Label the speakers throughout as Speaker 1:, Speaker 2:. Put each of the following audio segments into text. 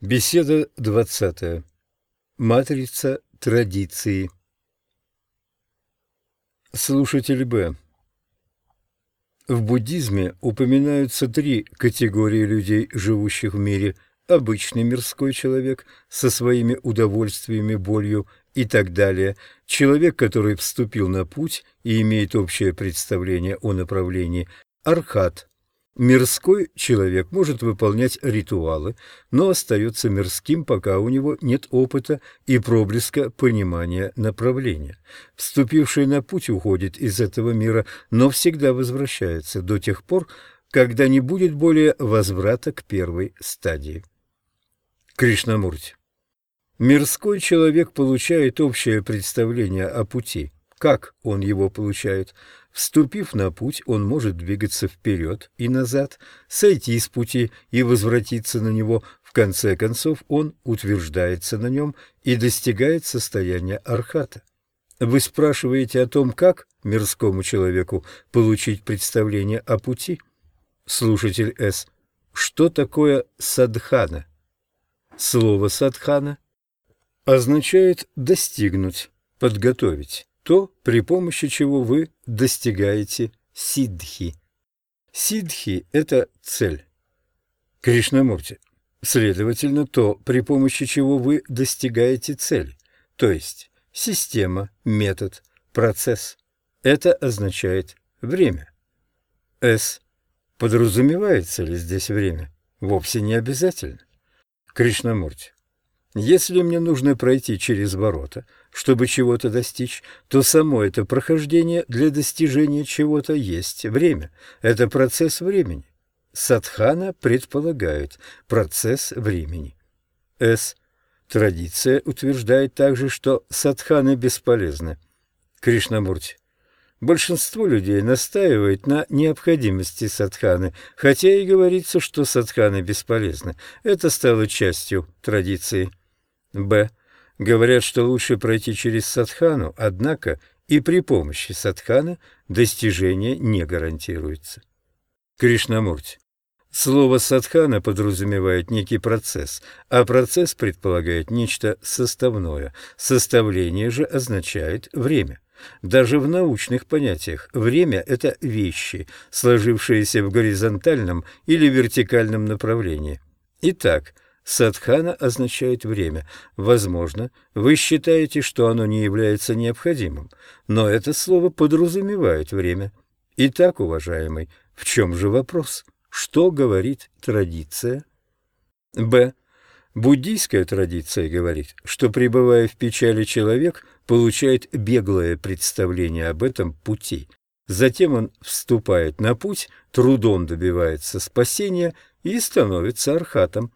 Speaker 1: Беседа двадцатая. Матрица традиции. Слушатель Б. В буддизме упоминаются три категории людей, живущих в мире. Обычный мирской человек со своими удовольствиями, болью и так далее. Человек, который вступил на путь и имеет общее представление о направлении. Архат Мирской человек может выполнять ритуалы, но остается мирским, пока у него нет опыта и проблеска понимания направления. Вступивший на путь уходит из этого мира, но всегда возвращается до тех пор, когда не будет более возврата к первой стадии. Кришнамурти. Мирской человек получает общее представление о пути. Как он его получает? Вступив на путь, он может двигаться вперед и назад, сойти с пути и возвратиться на него. В конце концов, он утверждается на нем и достигает состояния архата. Вы спрашиваете о том, как мирскому человеку получить представление о пути? Слушатель С. Что такое садхана? Слово садхана означает достигнуть, подготовить то, при помощи чего вы достигаете сиддхи. Сиддхи – это цель. Кришнамурти. Следовательно, то, при помощи чего вы достигаете цели, то есть система, метод, процесс. Это означает время. С. Подразумевается ли здесь время? Вовсе не обязательно. Кришнамурти. Если мне нужно пройти через ворота, чтобы чего-то достичь, то само это прохождение для достижения чего-то есть время. Это процесс времени. Садхана предполагает процесс времени. С. Традиция утверждает также, что садханы бесполезны. Кришнамурти. Большинство людей настаивает на необходимости садханы, хотя и говорится, что садханы бесполезны. Это стало частью традиции. Б. Говорят, что лучше пройти через садхану, однако и при помощи садханы достижение не гарантируется. Кришнамурти. Слово «садхана» подразумевает некий процесс, а процесс предполагает нечто составное. Составление же означает время. Даже в научных понятиях время – это вещи, сложившиеся в горизонтальном или вертикальном направлении. Итак, Садхана означает время. Возможно, вы считаете, что оно не является необходимым, но это слово подразумевает время. Итак, уважаемый, в чем же вопрос? Что говорит традиция? Б. Буддийская традиция говорит, что, пребывая в печали, человек получает беглое представление об этом пути. Затем он вступает на путь, трудом добивается спасения и становится архатом.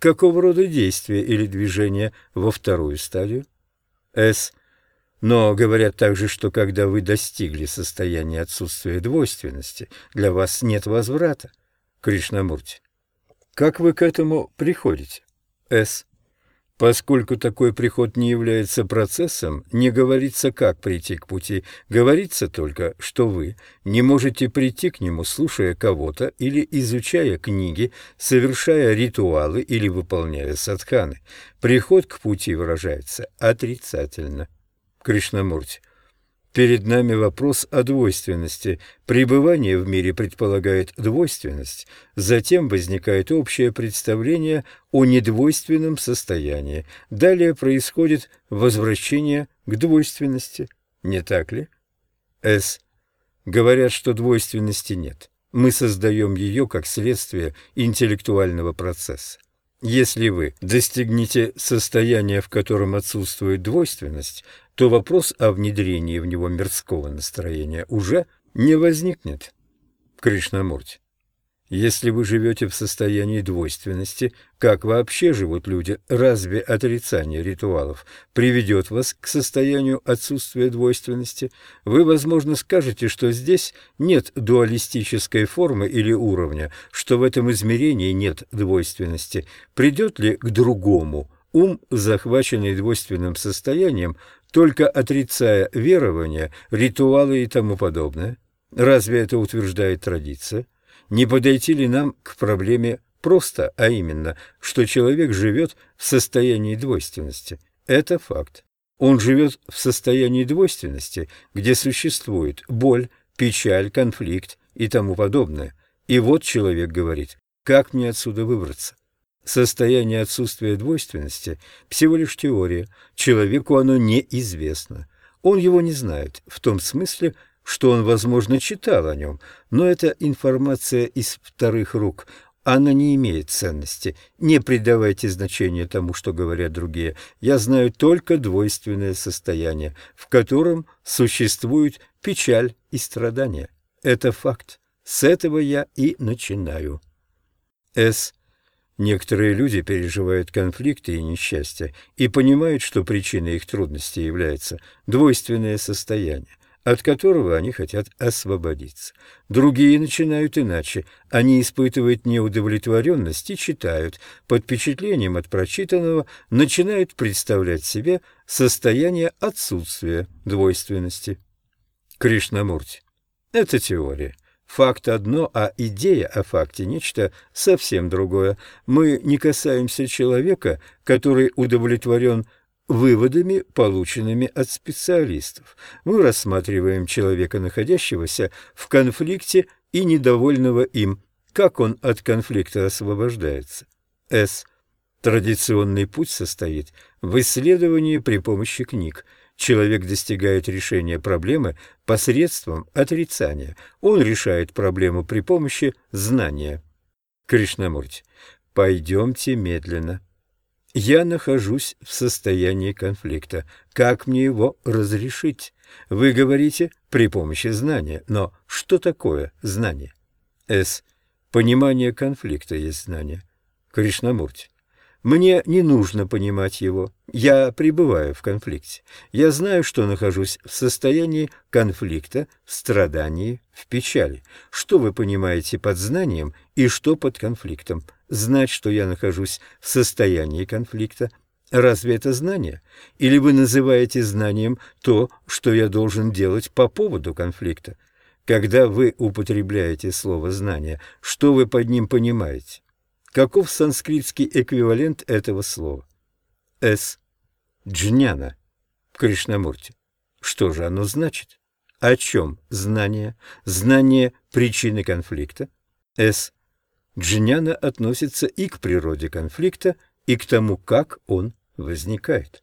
Speaker 1: Какого рода действия или движения во вторую стадию? С. Но говорят также, что когда вы достигли состояния отсутствия двойственности, для вас нет возврата. Кришнамурти. Как вы к этому приходите? С. Поскольку такой приход не является процессом, не говорится, как прийти к пути, говорится только, что вы не можете прийти к нему, слушая кого-то или изучая книги, совершая ритуалы или выполняя садханы. Приход к пути выражается отрицательно. Кришнамурти. Перед нами вопрос о двойственности. Пребывание в мире предполагает двойственность, затем возникает общее представление о недвойственном состоянии. Далее происходит возвращение к двойственности. Не так ли? С. Говорят, что двойственности нет. Мы создаем ее как следствие интеллектуального процесса. Если вы достигнете состояния, в котором отсутствует двойственность, то вопрос о внедрении в него мирского настроения уже не возникнет. Кришнамурти. Если вы живете в состоянии двойственности, как вообще живут люди, разве отрицание ритуалов приведет вас к состоянию отсутствия двойственности? Вы, возможно, скажете, что здесь нет дуалистической формы или уровня, что в этом измерении нет двойственности. Придет ли к другому ум, захваченный двойственным состоянием, только отрицая верования, ритуалы и тому подобное? Разве это утверждает традиция? Не подойти ли нам к проблеме просто, а именно, что человек живет в состоянии двойственности. Это факт. Он живет в состоянии двойственности, где существует боль, печаль, конфликт и тому подобное. И вот человек говорит, как мне отсюда выбраться? Состояние отсутствия двойственности – всего лишь теория, человеку оно неизвестно. Он его не знает, в том смысле, что он, возможно, читал о нем, но это информация из вторых рук, она не имеет ценности. Не придавайте значения тому, что говорят другие. Я знаю только двойственное состояние, в котором существует печаль и страдания. Это факт. С этого я и начинаю. С. Некоторые люди переживают конфликты и несчастья и понимают, что причиной их трудностей является двойственное состояние от которого они хотят освободиться. Другие начинают иначе. Они испытывают неудовлетворенность и читают. Под впечатлением от прочитанного начинают представлять себе состояние отсутствия двойственности. Кришнамурти. Это теория. Факт одно, а идея о факте – нечто совсем другое. Мы не касаемся человека, который удовлетворен выводами, полученными от специалистов. Мы рассматриваем человека, находящегося в конфликте и недовольного им, как он от конфликта освобождается. С. Традиционный путь состоит в исследовании при помощи книг. Человек достигает решения проблемы посредством отрицания. Он решает проблему при помощи знания. Кришнамурти, пойдемте медленно. Я нахожусь в состоянии конфликта. Как мне его разрешить? Вы говорите при помощи знания, но что такое знание? С. Понимание конфликта есть знание. Кришнамурти. Мне не нужно понимать его. Я пребываю в конфликте. Я знаю, что нахожусь в состоянии конфликта, в страдании, в печали. Что вы понимаете под знанием и что под конфликтом? Знать, что я нахожусь в состоянии конфликта. Разве это знание? Или вы называете знанием то, что я должен делать по поводу конфликта? Когда вы употребляете слово «знание», что вы под ним понимаете? Каков санскритский эквивалент этого слова? С. Джняна. Кришнамурти. Что же оно значит? О чем знание? Знание причины конфликта? С. Джняна относится и к природе конфликта, и к тому, как он возникает.